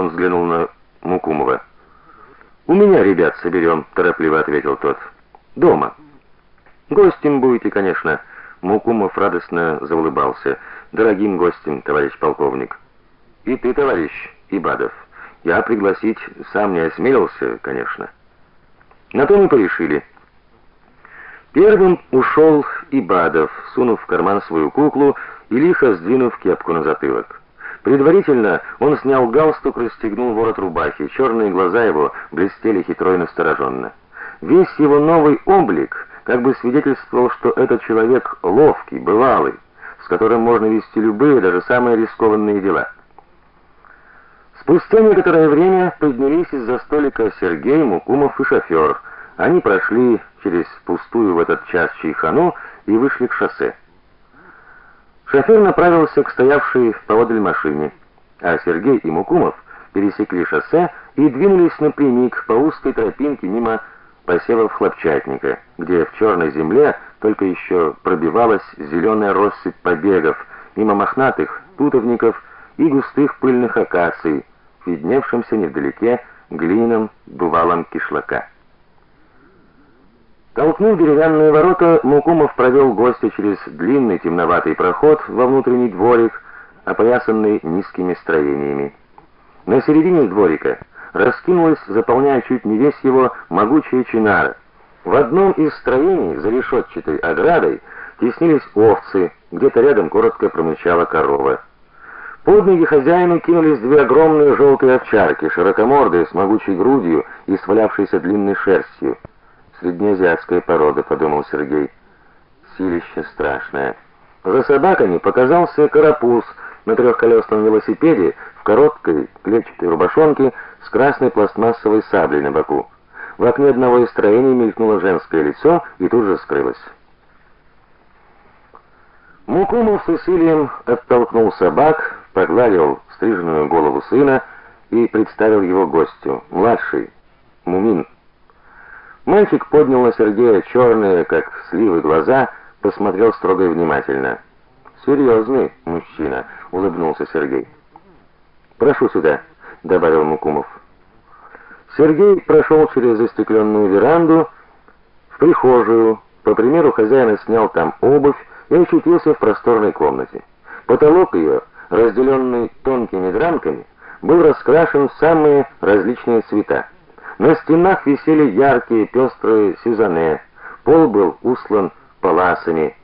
Он взглянул на Мукумова. У меня ребят соберем», — торопливо ответил тот. Дома. Гостем будете, конечно. Мукумов радостно заулыбался. Дорогим гостем, товарищ полковник. И ты, товарищ Ибадов. Я пригласить сам не осмелился, конечно. На то мы порешили. Первым ушел Ибадов, сунув в карман свою куклу и лихо сдвинув кепку на затылок. Предварительно он снял галстук, расстегнул ворот рубахи. черные глаза его блестели хитро и настороженно. Весь его новый облик как бы свидетельствовал, что этот человек ловкий, бывалый, с которым можно вести любые, даже самые рискованные дела. Спустя некоторое время поднялись из-за столика Сергей, Мукумов и шофер. Они прошли через пустую в этот час чайхану и вышли к шоссе. Шофер направился к стоявшей поодаль машине, а Сергей и Мукумов пересекли шоссе и двинулись напрямик по узкой тропинке мимо посевов хлопчатника, где в черной земле только еще пробивалась зеленая россыпь побегов, мимо мохнатых тутовников и густых пыльных акаций, видневшимся невдалеке глином дувалом кишлака. Толкнув деревянные ворота, Мукумов провел гостя через длинный темноватый проход во внутренний дворик, опоясанный низкими строениями. На середине дворика раскинулась, заполняя чуть не весь его, могучая чинара. В одном из строений за решетчатой оградой теснились овцы, где-то рядом коротко промычала корова. Под ноги хозяину кинулись две огромные желтые овчарки, широкомордые, с могучей грудью и свалявшейся длинной шерстью. Среднеазиатская порода, подумал Сергей. Силище страшное. За собаками показался карапуз на трехколесном велосипеде в короткой клетчатой рубашонке с красной пластмассовой саблей на боку. В окне одного из строений мелькнуло женское лицо и тут же скрылось. Мукумов с усилием оттолкнул собак, погладил стриженную голову сына и представил его гостю, младший Мумин. Мальчик поднял на Сергея черные, как сливы, глаза, посмотрел строго и внимательно. «Серьезный мужчина, улыбнулся Сергей. Прошу сюда, добавил Мукумов. Сергей прошел через застекленную веранду в прихожую, по примеру хозяина снял там обувь и очутился в просторной комнате. Потолок ее, разделенный тонкими дранками, был раскрашен в самые различные цвета. На стенах висели яркие пестрые сюзанне, пол был устлан паласами.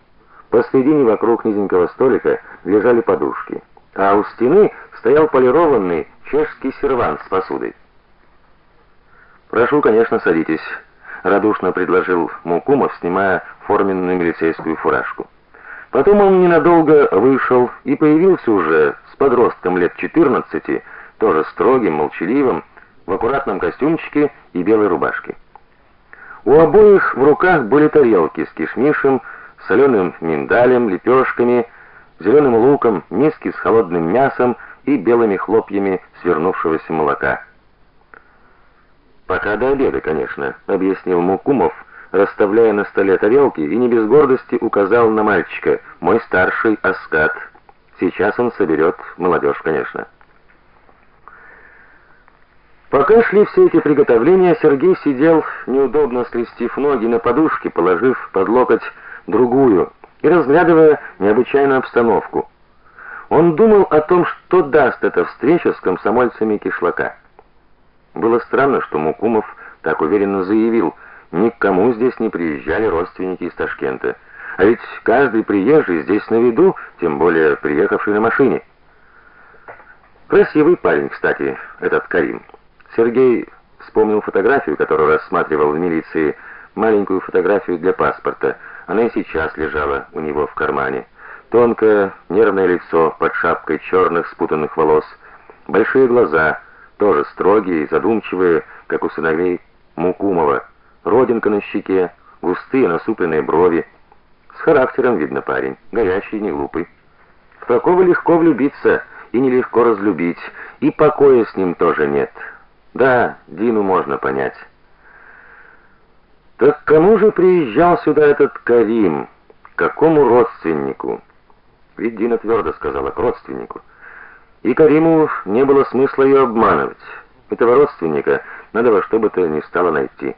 Посредине вокруг низенького столика лежали подушки, а у стены стоял полированный чешский сервант с посудой. Прошу, конечно, садитесь, радушно предложил Мукумов, снимая форменную милицейскую фуражку. Потом он ненадолго вышел и появился уже с подростком лет 14, тоже строгим, молчаливым, в аккуратном костюмчике и белой рубашке. У обоих в руках были тарелки с кишмишем, соленым миндалем, лепешками, зеленым луком, миски с холодным мясом и белыми хлопьями свернувшегося молока. Пока до обеда, конечно, объяснил Мукумов, расставляя на столе тарелки и не без гордости указал на мальчика: "Мой старший Аскат. Сейчас он соберет молодежь, конечно". Пока шли все эти приготовления, Сергей сидел, неудобно скрестив ноги на подушке, положив под локоть другую и разглядывая необычайную обстановку. Он думал о том, что даст эта встреча с комсомольцами Кишлака. Было странно, что Мукумов так уверенно заявил: "Никому здесь не приезжали родственники из Ташкента". А ведь каждый приезжий здесь на виду, тем более приехавший на машине. Красивый парень, кстати, этот Карим. Сергей вспомнил фотографию, которую рассматривал в милиции, маленькую фотографию для паспорта. Она и сейчас лежала у него в кармане. Тонкое, нервное лицо под шапкой черных спутанных волос, большие глаза, тоже строгие и задумчивые, как у сыновей Мукумова, родинка на щеке, густые насупленные брови. С характером видно парень, горячий и не глупый. В такого легко влюбиться и нелегко разлюбить, и покоя с ним тоже нет. Да, Дину можно понять. Так кому же приезжал сюда этот Карим? Какому родственнику? Ведь Дина твердо сказала к родственнику. И Кариму не было смысла ее обманывать. Этого родственника надо во что бы то ни стало найти.